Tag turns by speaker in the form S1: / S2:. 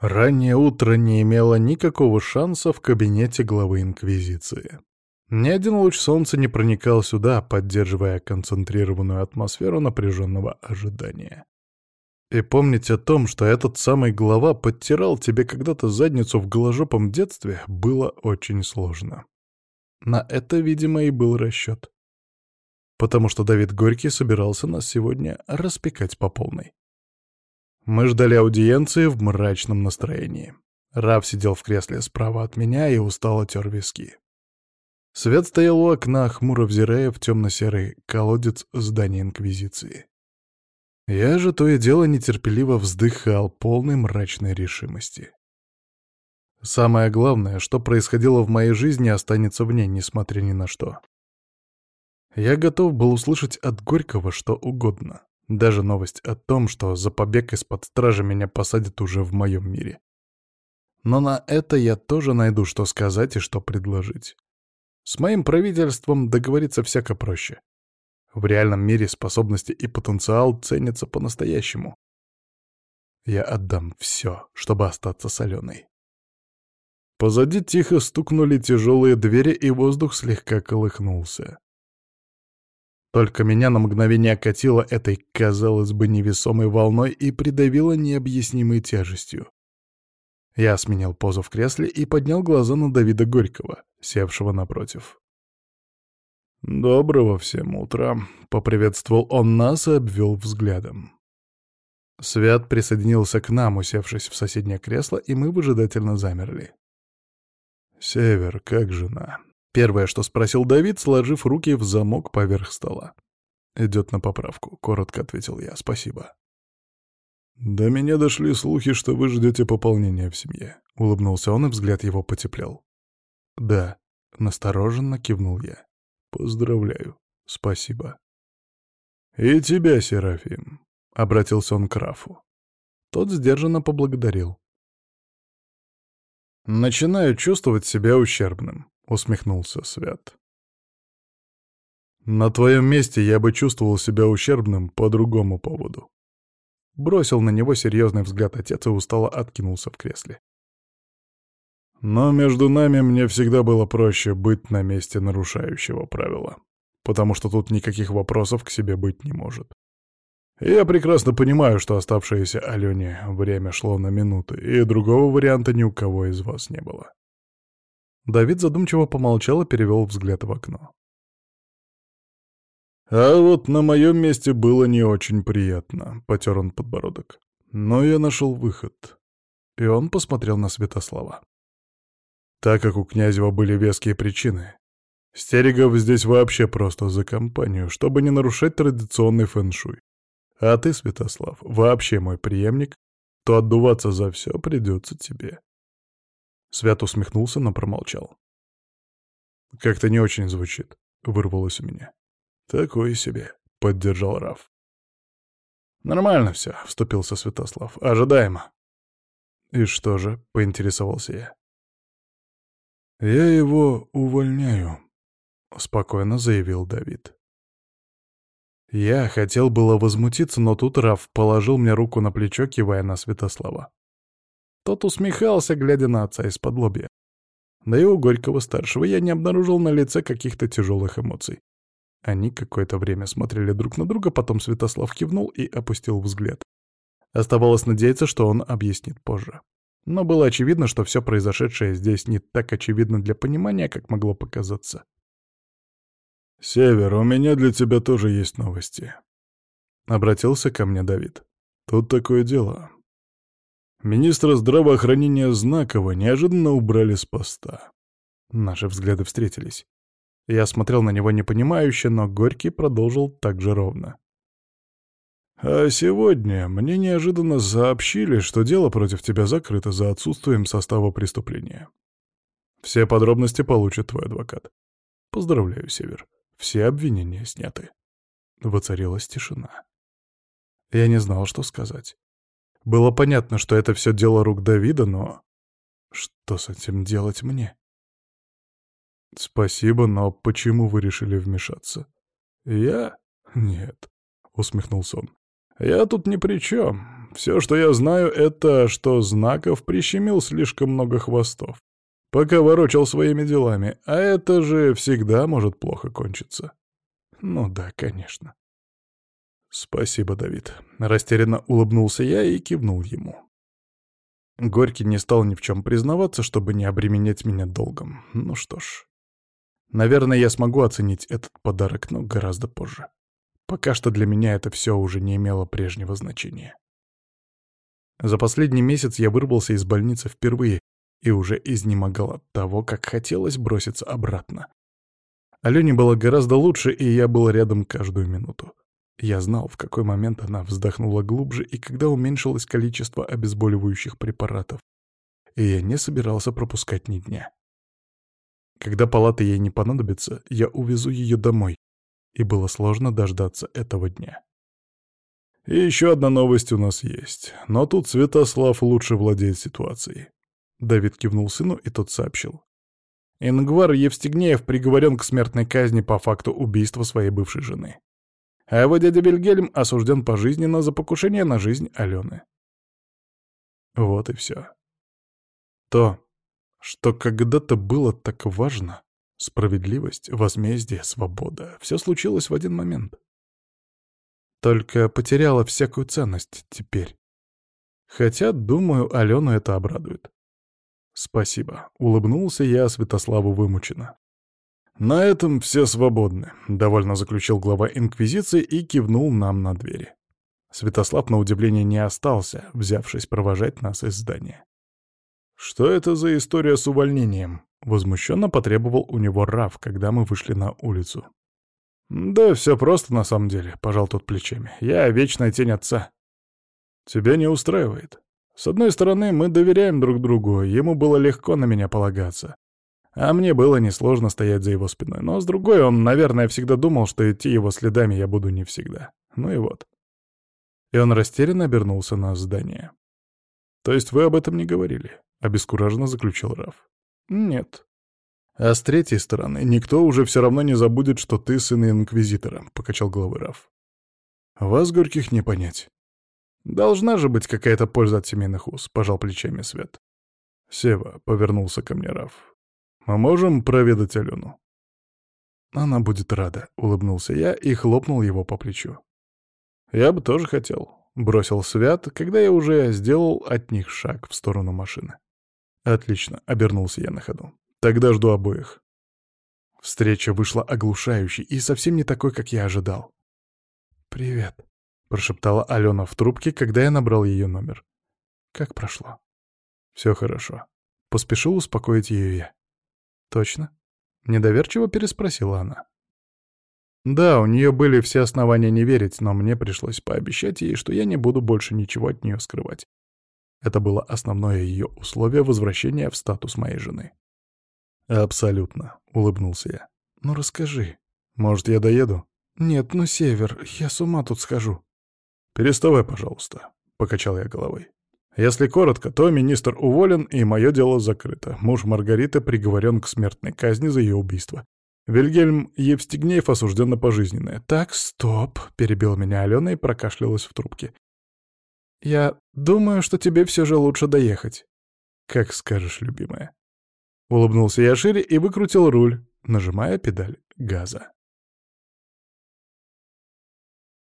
S1: Раннее утро не имело никакого шанса в кабинете главы Инквизиции. Ни один луч солнца не проникал сюда, поддерживая концентрированную атмосферу напряженного ожидания. И помнить о том, что этот самый глава подтирал тебе когда-то задницу в голожопом детстве, было очень сложно. На это, видимо, и был расчет. Потому что Давид Горький собирался нас сегодня распекать по полной. Мы ждали аудиенции в мрачном настроении. Рав сидел в кресле справа от меня и устало тер виски. Свет стоял у окна, хмуро взирая в темно-серый колодец здания Инквизиции. Я же то и дело нетерпеливо вздыхал, полной мрачной решимости. Самое главное, что происходило в моей жизни, останется в ней, несмотря ни на что. Я готов был услышать от Горького что угодно. Даже новость о том, что за побег из-под стражи меня посадят уже в моем мире. Но на это я тоже найду, что сказать и что предложить. С моим правительством договориться всяко проще. В реальном мире способности и потенциал ценятся по-настоящему. Я отдам все, чтобы остаться соленой. Позади тихо стукнули тяжелые двери, и воздух слегка колыхнулся. Только меня на мгновение окатило этой, казалось бы, невесомой волной и придавило необъяснимой тяжестью. Я сменил позу в кресле и поднял глаза на Давида Горького, севшего напротив. «Доброго всем утра», — поприветствовал он нас и обвел взглядом. Свят присоединился к нам, усевшись в соседнее кресло, и мы выжидательно замерли. «Север, как жена?» Первое, что спросил Давид, сложив руки в замок поверх стола. «Идет на поправку», — коротко ответил я. «Спасибо». «До меня дошли слухи, что вы ждете пополнения в семье», — улыбнулся он, и взгляд его потеплел. «Да», — настороженно кивнул я. «Поздравляю. Спасибо». «И тебя, Серафим», — обратился он к Рафу. Тот сдержанно поблагодарил. «Начинаю чувствовать себя ущербным», — усмехнулся Свят. «На твоем месте я бы чувствовал себя ущербным по другому поводу». Бросил на него серьезный взгляд отец и устало откинулся в кресле. «Но между нами мне всегда было проще быть на месте нарушающего правила, потому что тут никаких вопросов к себе быть не может. Я прекрасно понимаю, что оставшееся Алене время шло на минуты, и другого варианта ни у кого из вас не было. Давид задумчиво помолчал и перевел взгляд в окно. «А вот на моем месте было не очень приятно», — потер он подбородок. «Но я нашел выход». И он посмотрел на Святослава. Так как у Князева были веские причины, Стерегов здесь вообще просто за компанию, чтобы не нарушать традиционный фэншуй. А ты, Святослав, вообще мой преемник, то отдуваться за все придется тебе. Свят усмехнулся, но промолчал. «Как-то не очень звучит», — вырвалось у меня. «Такое себе», — поддержал Раф. «Нормально все», — вступился Святослав. «Ожидаемо». «И что же?» — поинтересовался я. «Я его увольняю», — спокойно заявил Давид. Я хотел было возмутиться, но тут Раф положил мне руку на плечо, кивая на Святослава. Тот усмехался, глядя на отца из-под лобья. Да и у Горького-старшего я не обнаружил на лице каких-то тяжелых эмоций. Они какое-то время смотрели друг на друга, потом Святослав кивнул и опустил взгляд. Оставалось надеяться, что он объяснит позже. Но было очевидно, что все произошедшее здесь не так очевидно для понимания, как могло показаться. «Север, у меня для тебя тоже есть новости», — обратился ко мне Давид. «Тут такое дело. Министра здравоохранения Знакова неожиданно убрали с поста. Наши взгляды встретились. Я смотрел на него непонимающе, но Горький продолжил так же ровно. «А сегодня мне неожиданно сообщили, что дело против тебя закрыто за отсутствием состава преступления. Все подробности получит твой адвокат. Поздравляю, Север. Все обвинения сняты». Воцарилась тишина. Я не знал, что сказать. Было понятно, что это все дело рук Давида, но... Что с этим делать мне? Спасибо, но почему вы решили вмешаться? Я? Нет, усмехнулся он. Я тут ни при чем. Все, что я знаю, это, что Знаков прищемил слишком много хвостов, пока ворочал своими делами, а это же всегда может плохо кончиться. Ну да, конечно. Спасибо, Давид. Растерянно улыбнулся я и кивнул ему. Горький не стал ни в чем признаваться, чтобы не обременять меня долгом. Ну что ж. Наверное, я смогу оценить этот подарок, но гораздо позже. Пока что для меня это все уже не имело прежнего значения. За последний месяц я вырвался из больницы впервые и уже изнемогал от того, как хотелось броситься обратно. Алене было гораздо лучше, и я был рядом каждую минуту. Я знал, в какой момент она вздохнула глубже и когда уменьшилось количество обезболивающих препаратов. И я не собирался пропускать ни дня. Когда палата ей не понадобится, я увезу ее домой. И было сложно дождаться этого дня. И еще одна новость у нас есть. Но тут Святослав лучше владеет ситуацией. Давид кивнул сыну, и тот сообщил. Ингвар Евстигнеев приговорен к смертной казни по факту убийства своей бывшей жены. А его дядя Бельгельм осужден пожизненно за покушение на жизнь Алены. Вот и все. То, что когда-то было так важно, справедливость, возмездие, свобода, все случилось в один момент. Только потеряла всякую ценность теперь. Хотя, думаю, Алену это обрадует. «Спасибо», — улыбнулся я Святославу вымученно. «На этом все свободны», — довольно заключил глава Инквизиции и кивнул нам на двери. Святослав, на удивление, не остался, взявшись провожать нас из здания. «Что это за история с увольнением?» — возмущенно потребовал у него Раф, когда мы вышли на улицу. «Да все просто на самом деле», — пожал тот плечами. «Я вечная тень отца». «Тебя не устраивает?» С одной стороны, мы доверяем друг другу, ему было легко на меня полагаться. А мне было несложно стоять за его спиной. Но с другой, он, наверное, всегда думал, что идти его следами я буду не всегда. Ну и вот. И он растерянно обернулся на здание. «То есть вы об этом не говорили?» — обескураженно заключил Раф. «Нет». «А с третьей стороны, никто уже все равно не забудет, что ты сын Инквизитора», — покачал головой Раф. «Вас, горьких, не понять. «Должна же быть какая-то польза от семейных уз», — пожал плечами Свет. «Сева», — повернулся ко мне Раф. «Мы можем проведать Алену?» «Она будет рада», — улыбнулся я и хлопнул его по плечу. «Я бы тоже хотел», — бросил Свят, когда я уже сделал от них шаг в сторону машины. «Отлично», — обернулся я на ходу. «Тогда жду обоих». Встреча вышла оглушающей и совсем не такой, как я ожидал. «Привет», — прошептала Алена в трубке, когда я набрал ее номер. «Как прошло?» «Все хорошо». Поспешил успокоить ее я. «Точно?» — недоверчиво переспросила она. Да, у нее были все основания не верить, но мне пришлось пообещать ей, что я не буду больше ничего от нее скрывать. Это было основное ее условие возвращения в статус моей жены. «Абсолютно», — улыбнулся я. «Ну расскажи. Может, я доеду?» «Нет, ну север, я с ума тут схожу». «Переставай, пожалуйста», — покачал я головой. «Если коротко, то министр уволен, и мое дело закрыто. Муж Маргариты приговорен к смертной казни за ее убийство. Вильгельм Евстигнеев осужден на пожизненное». «Так, стоп», — перебил меня Алена и прокашлялась в трубке. «Я думаю, что тебе все же лучше доехать». «Как скажешь, любимая». Улыбнулся я шире и выкрутил руль, нажимая педаль газа.